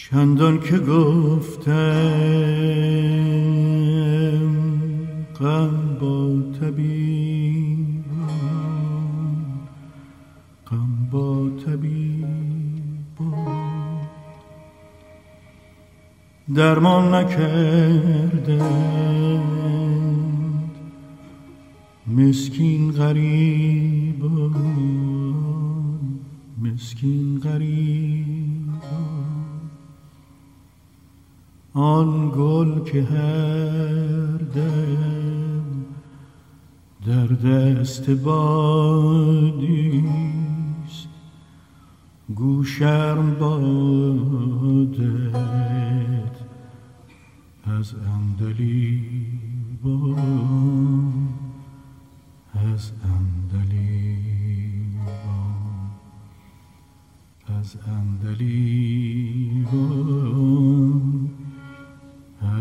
چندان که گفتم غم با طبیب غم با طبیب. درمان نکردند مسکین غریب مسکین غریب. آن گل که هر دم در دست بادیست گوشرم بادت از اندلی از اندلی از اندلی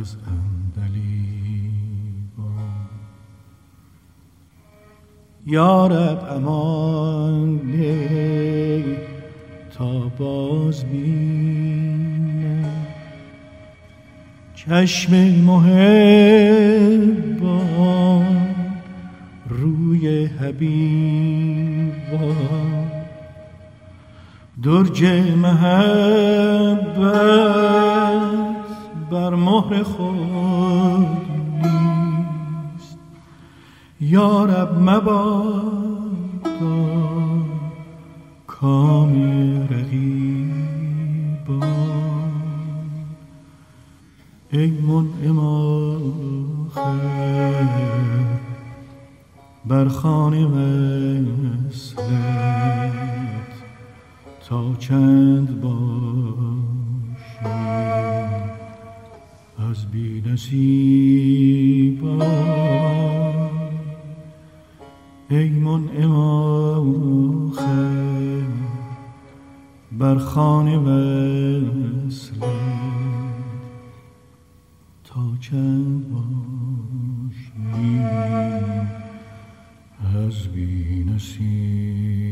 از یارب امان تا باز بینم چشم محبان روی حبیبان. درج محبت بر مهر خود نیست. یارب مبادا کام رقیبان ای منعم آخر بر خانه وصلت تا چند باشی. از بی ای منعم آخر بر خانه وصل تا چند باشی از بی نصیبا